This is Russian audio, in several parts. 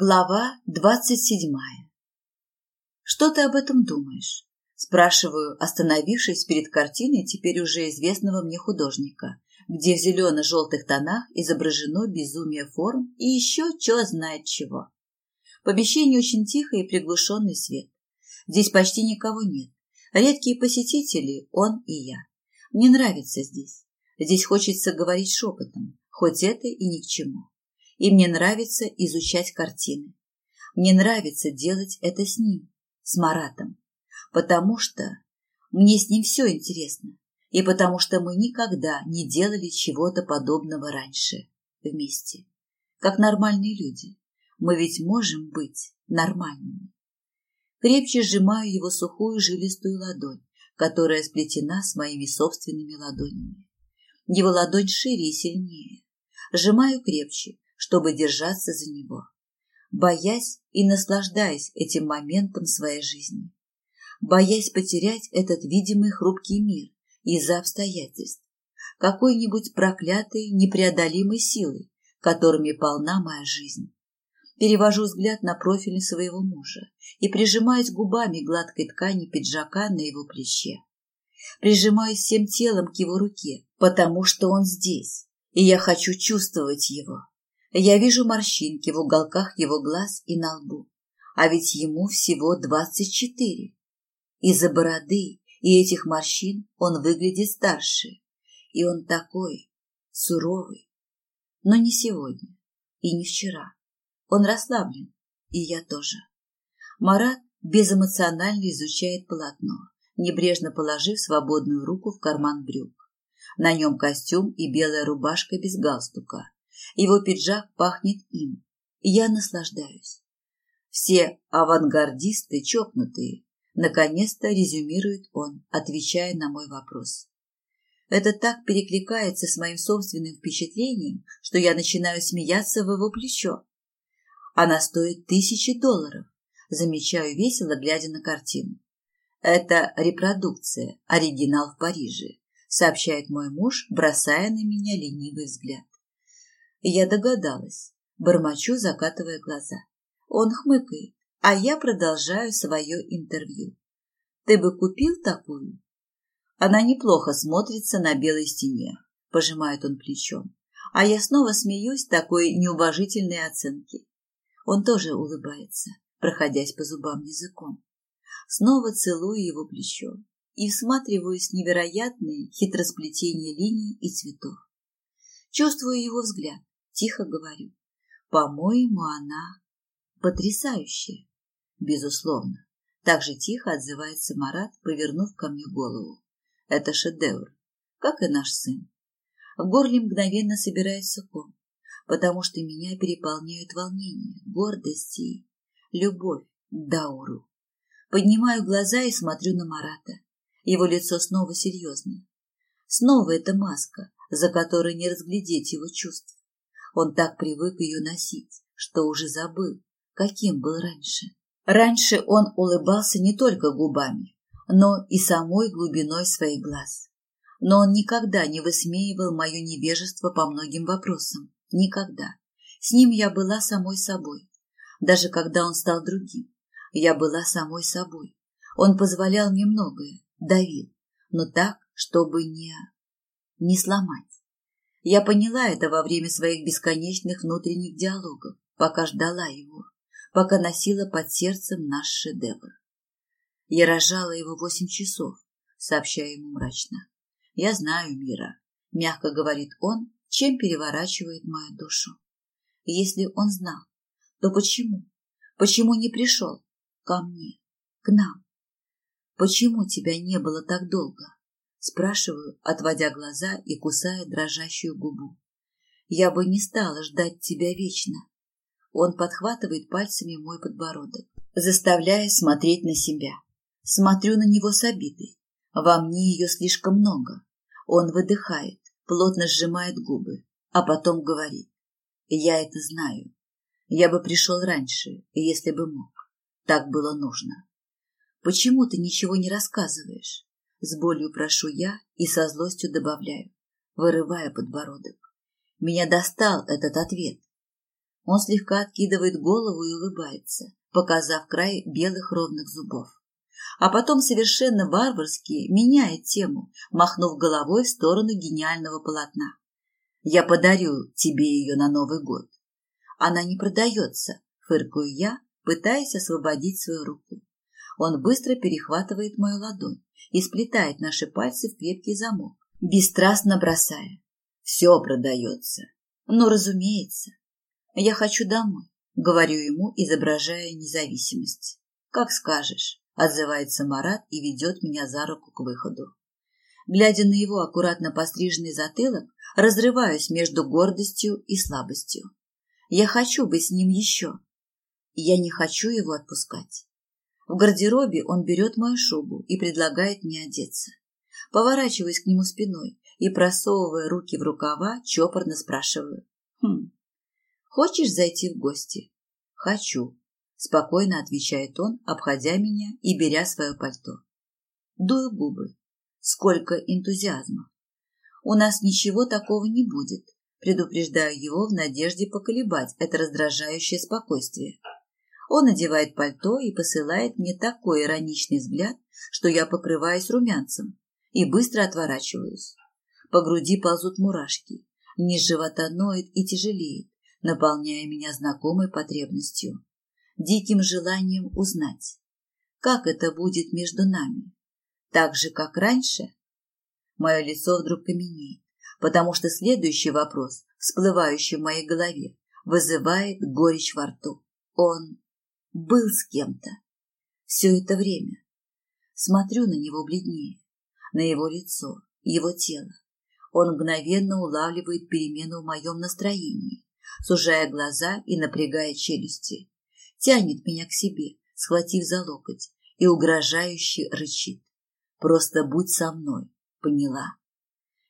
Глава двадцать седьмая. «Что ты об этом думаешь?» Спрашиваю, остановившись перед картиной теперь уже известного мне художника, где в зелено-желтых тонах изображено безумие форм и еще чё знает чего. Помещение очень тихое и приглушенный свет. Здесь почти никого нет. Редкие посетители, он и я. Мне нравится здесь. Здесь хочется говорить шепотом, хоть это и ни к чему. И мне нравится изучать картины. Мне нравится делать это с ним, с Маратом, потому что мне с ним все интересно, и потому что мы никогда не делали чего-то подобного раньше вместе, как нормальные люди. Мы ведь можем быть нормальными. Крепче сжимаю его сухую жилистую ладонь, которая сплетена с моими собственными ладонями. Его ладонь шире и сильнее. Сжимаю крепче, чтобы держаться за него, боясь и наслаждаясь этим моментом своей жизни, боясь потерять этот видимый хрупкий мир из-за обстоятельств, какой-нибудь проклятой непреодолимой силой, которыми полна моя жизнь. Перевожу взгляд на профиль своего мужа и прижимаюсь губами гладкой ткани пиджака на его плече. Прижимаюсь всем телом к его руке, потому что он здесь, и я хочу чувствовать его. Я вижу морщинки в уголках его глаз и на лбу, а ведь ему всего двадцать четыре. Из-за бороды и этих морщин он выглядит старше, и он такой суровый. Но не сегодня и не вчера. Он расслаблен, и я тоже. Марат безэмоционально изучает полотно, небрежно положив свободную руку в карман брюк. На нем костюм и белая рубашка без галстука, его пиджак пахнет им. И я наслаждаюсь. Все авангардисты чокнутые. Наконец-то резюмирует он, отвечая на мой вопрос. Это так перекликается с моим собственным впечатлением, что я начинаю смеяться в его плечо. Она стоит тысячи долларов, замечаю весело, глядя на картину. Это репродукция, оригинал в Париже, сообщает мой муж, бросая на меня ленивый взгляд. Я догадалась, бормочу, закатывая глаза. Он хмыкает, а я продолжаю свое интервью. Ты бы купил такую? Она неплохо смотрится на белой стене, пожимает он плечом. А я снова смеюсь такой неуважительной оценки. Он тоже улыбается, проходясь по зубам языком. Снова целую его плечо и всматриваюсь в невероятные хитросплетения линий и цветов. Чувствую его взгляд, Тихо говорю. По-моему, она потрясающая. Безусловно. Так же тихо отзывается Марат, повернув ко мне голову. Это шедевр, как и наш сын. В горле мгновенно собирается ком, потому что меня переполняют волнение, гордость и любовь к Дауру. Поднимаю глаза и смотрю на Марата. Его лицо снова серьезно. Снова эта маска, за которой не разглядеть его чувств. Он так привык ее носить, что уже забыл, каким был раньше. Раньше он улыбался не только губами, но и самой глубиной своих глаз. Но он никогда не высмеивал мое невежество по многим вопросам. Никогда. С ним я была самой собой. Даже когда он стал другим, я была самой собой. Он позволял мне многое, давил, но так, чтобы не... не сломать. Я поняла это во время своих бесконечных внутренних диалогов, пока ждала его, пока носила под сердцем наш шедевр. Я рожала его восемь часов, сообщаю ему мрачно. Я знаю мира, мягко говорит он, чем переворачивает мою душу. Если он знал, то почему? Почему не пришел ко мне, к нам? Почему тебя не было так долго? Спрашиваю, отводя глаза и кусая дрожащую губу. Я бы не стала ждать тебя вечно. Он подхватывает пальцами мой подбородок, заставляя смотреть на себя. Смотрю на него с обидой. Во мне ее слишком много. Он выдыхает, плотно сжимает губы, а потом говорит. Я это знаю. Я бы пришел раньше, если бы мог. Так было нужно. Почему ты ничего не рассказываешь? С болью прошу я и со злостью добавляю, вырывая подбородок. Меня достал этот ответ. Он слегка откидывает голову и улыбается, показав край белых ровных зубов. А потом совершенно варварски меняет тему, махнув головой в сторону гениального полотна. «Я подарю тебе ее на Новый год». «Она не продается», — фыркаю я, пытаясь освободить свою руку. Он быстро перехватывает мою ладонь и сплетает наши пальцы в крепкий замок, бесстрастно бросая. «Все продается». «Ну, разумеется. Я хочу домой», — говорю ему, изображая независимость. «Как скажешь», — отзывается Марат и ведет меня за руку к выходу. Глядя на его аккуратно постриженный затылок, разрываюсь между гордостью и слабостью. Я хочу быть с ним еще. Я не хочу его отпускать. В гардеробе он берет мою шубу и предлагает мне одеться. Поворачиваюсь к нему спиной и, просовывая руки в рукава, чопорно спрашиваю. «Хм, хочешь зайти в гости?» «Хочу», — спокойно отвечает он, обходя меня и беря свое пальто. Дую губы. Сколько энтузиазма. У нас ничего такого не будет, предупреждаю его в надежде поколебать это раздражающее спокойствие. Он надевает пальто и посылает мне такой ироничный взгляд, что я покрываюсь румянцем и быстро отворачиваюсь. По груди ползут мурашки, низ живота ноет и тяжелеет, наполняя меня знакомой потребностью, диким желанием узнать, как это будет между нами, так же, как раньше. Мое лицо вдруг каменеет, потому что следующий вопрос, всплывающий в моей голове, вызывает горечь во рту. Он был с кем-то. Все это время. Смотрю на него бледнее, на его лицо, его тело. Он мгновенно улавливает перемену в моем настроении, сужая глаза и напрягая челюсти. Тянет меня к себе, схватив за локоть, и угрожающе рычит. «Просто будь со мной, поняла?»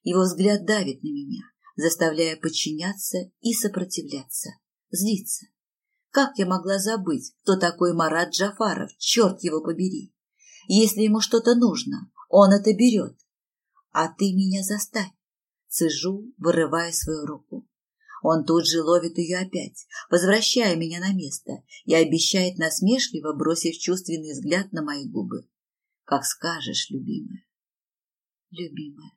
Его взгляд давит на меня, заставляя подчиняться и сопротивляться, злиться. Как я могла забыть, кто такой Марат Джафаров, черт его побери? Если ему что-то нужно, он это берет. А ты меня заставь. Цежу, вырывая свою руку. Он тут же ловит ее опять, возвращая меня на место и обещает насмешливо, бросив чувственный взгляд на мои губы. Как скажешь, любимая. Любимая.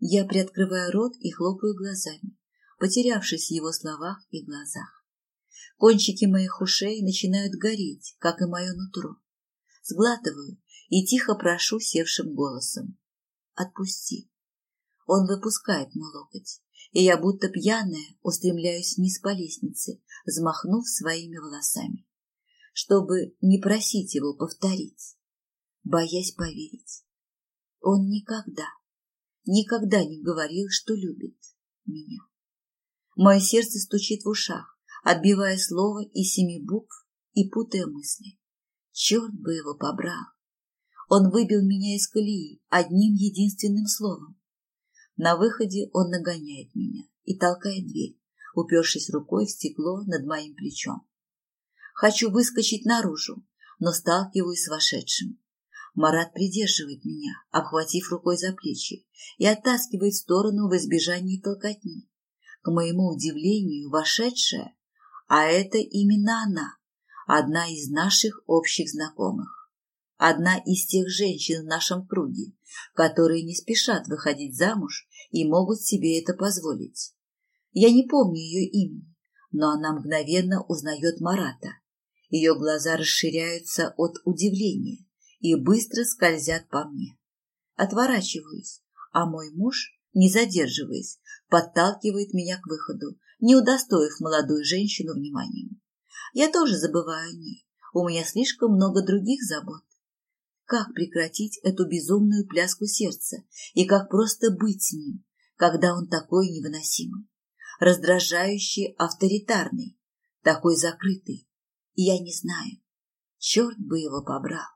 Я приоткрываю рот и хлопаю глазами, потерявшись в его словах и глазах. Кончики моих ушей начинают гореть, как и мое нутро. Сглатываю и тихо прошу севшим голосом. Отпусти. Он выпускает мой локоть, и я будто пьяная устремляюсь вниз по лестнице, взмахнув своими волосами, чтобы не просить его повторить, боясь поверить. Он никогда, никогда не говорил, что любит меня. Мое сердце стучит в ушах, отбивая слово из семи букв и путая мысли. Черт бы его побрал! Он выбил меня из колеи одним единственным словом. На выходе он нагоняет меня и толкает дверь, упершись рукой в стекло над моим плечом. Хочу выскочить наружу, но сталкиваюсь с вошедшим. Марат придерживает меня, обхватив рукой за плечи, и оттаскивает в сторону в избежании толкотни. К моему удивлению, вошедшая а это именно она, одна из наших общих знакомых. Одна из тех женщин в нашем круге, которые не спешат выходить замуж и могут себе это позволить. Я не помню ее имени, но она мгновенно узнает Марата. Ее глаза расширяются от удивления и быстро скользят по мне. Отворачиваюсь, а мой муж, не задерживаясь, подталкивает меня к выходу, не удостоив молодую женщину вниманием. Я тоже забываю о ней. У меня слишком много других забот. Как прекратить эту безумную пляску сердца и как просто быть с ним, когда он такой невыносимый, раздражающий, авторитарный, такой закрытый? Я не знаю. Черт бы его побрал.